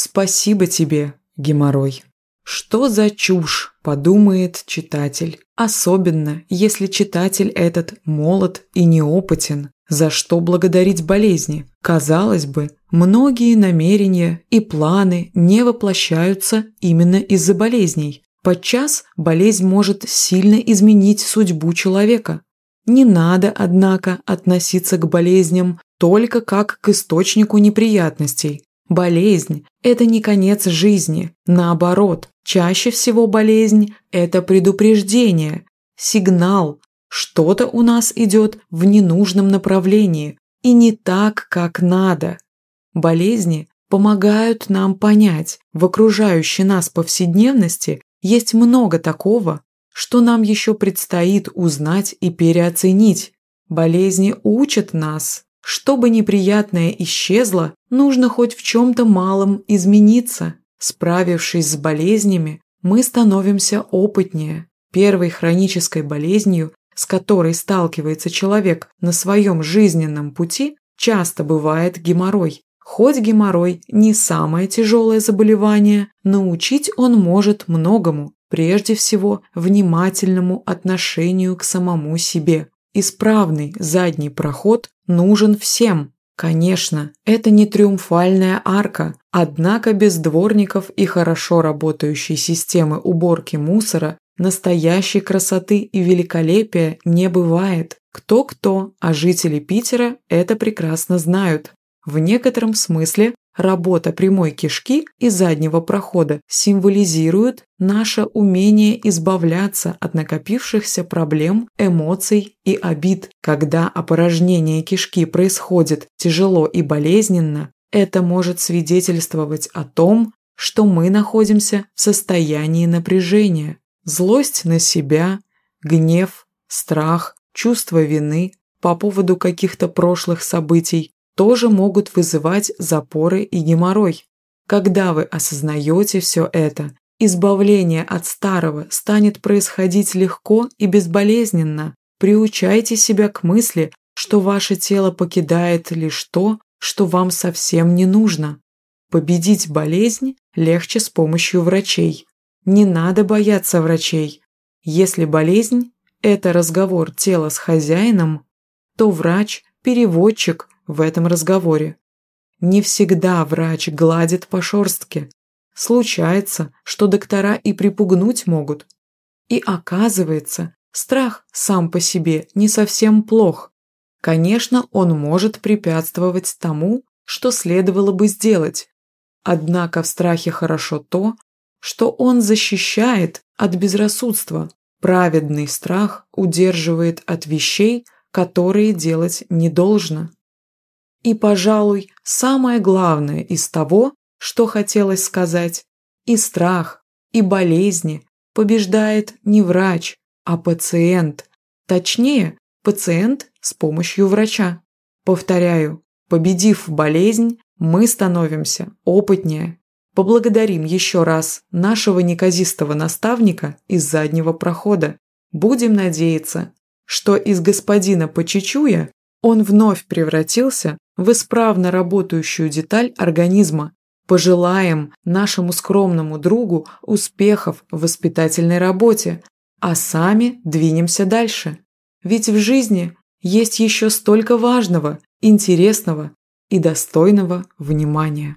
Спасибо тебе, геморрой. Что за чушь, подумает читатель. Особенно, если читатель этот молод и неопытен. За что благодарить болезни? Казалось бы, многие намерения и планы не воплощаются именно из-за болезней. Подчас болезнь может сильно изменить судьбу человека. Не надо, однако, относиться к болезням только как к источнику неприятностей. Болезнь – это не конец жизни, наоборот, чаще всего болезнь – это предупреждение, сигнал, что-то у нас идет в ненужном направлении и не так, как надо. Болезни помогают нам понять, в окружающей нас повседневности есть много такого, что нам еще предстоит узнать и переоценить. Болезни учат нас. Чтобы неприятное исчезло, нужно хоть в чем-то малом измениться. Справившись с болезнями, мы становимся опытнее. Первой хронической болезнью, с которой сталкивается человек на своем жизненном пути, часто бывает геморрой. Хоть геморрой не самое тяжелое заболевание, научить он может многому, прежде всего внимательному отношению к самому себе. Исправный задний проход нужен всем. Конечно, это не триумфальная арка, однако без дворников и хорошо работающей системы уборки мусора настоящей красоты и великолепия не бывает. Кто-кто, а жители Питера это прекрасно знают. В некотором смысле работа прямой кишки и заднего прохода символизирует наше умение избавляться от накопившихся проблем, эмоций и обид. Когда опорожнение кишки происходит тяжело и болезненно, это может свидетельствовать о том, что мы находимся в состоянии напряжения. Злость на себя, гнев, страх, чувство вины по поводу каких-то прошлых событий тоже могут вызывать запоры и геморрой. Когда вы осознаете все это, избавление от старого станет происходить легко и безболезненно. Приучайте себя к мысли, что ваше тело покидает лишь то, что вам совсем не нужно. Победить болезнь легче с помощью врачей. Не надо бояться врачей. Если болезнь – это разговор тела с хозяином, то врач – переводчик в этом разговоре. Не всегда врач гладит по шорстке. Случается, что доктора и припугнуть могут. И оказывается, страх сам по себе не совсем плох. Конечно, он может препятствовать тому, что следовало бы сделать. Однако в страхе хорошо то, что он защищает от безрассудства. Праведный страх удерживает от вещей, которые делать не должно. И, пожалуй, самое главное из того, что хотелось сказать, и страх, и болезни побеждает не врач, а пациент. Точнее, пациент с помощью врача. Повторяю, победив болезнь, мы становимся опытнее. Поблагодарим еще раз нашего неказистого наставника из заднего прохода. Будем надеяться, что из господина Почечуя он вновь превратился в исправно работающую деталь организма. Пожелаем нашему скромному другу успехов в воспитательной работе, а сами двинемся дальше. Ведь в жизни есть еще столько важного, интересного и достойного внимания.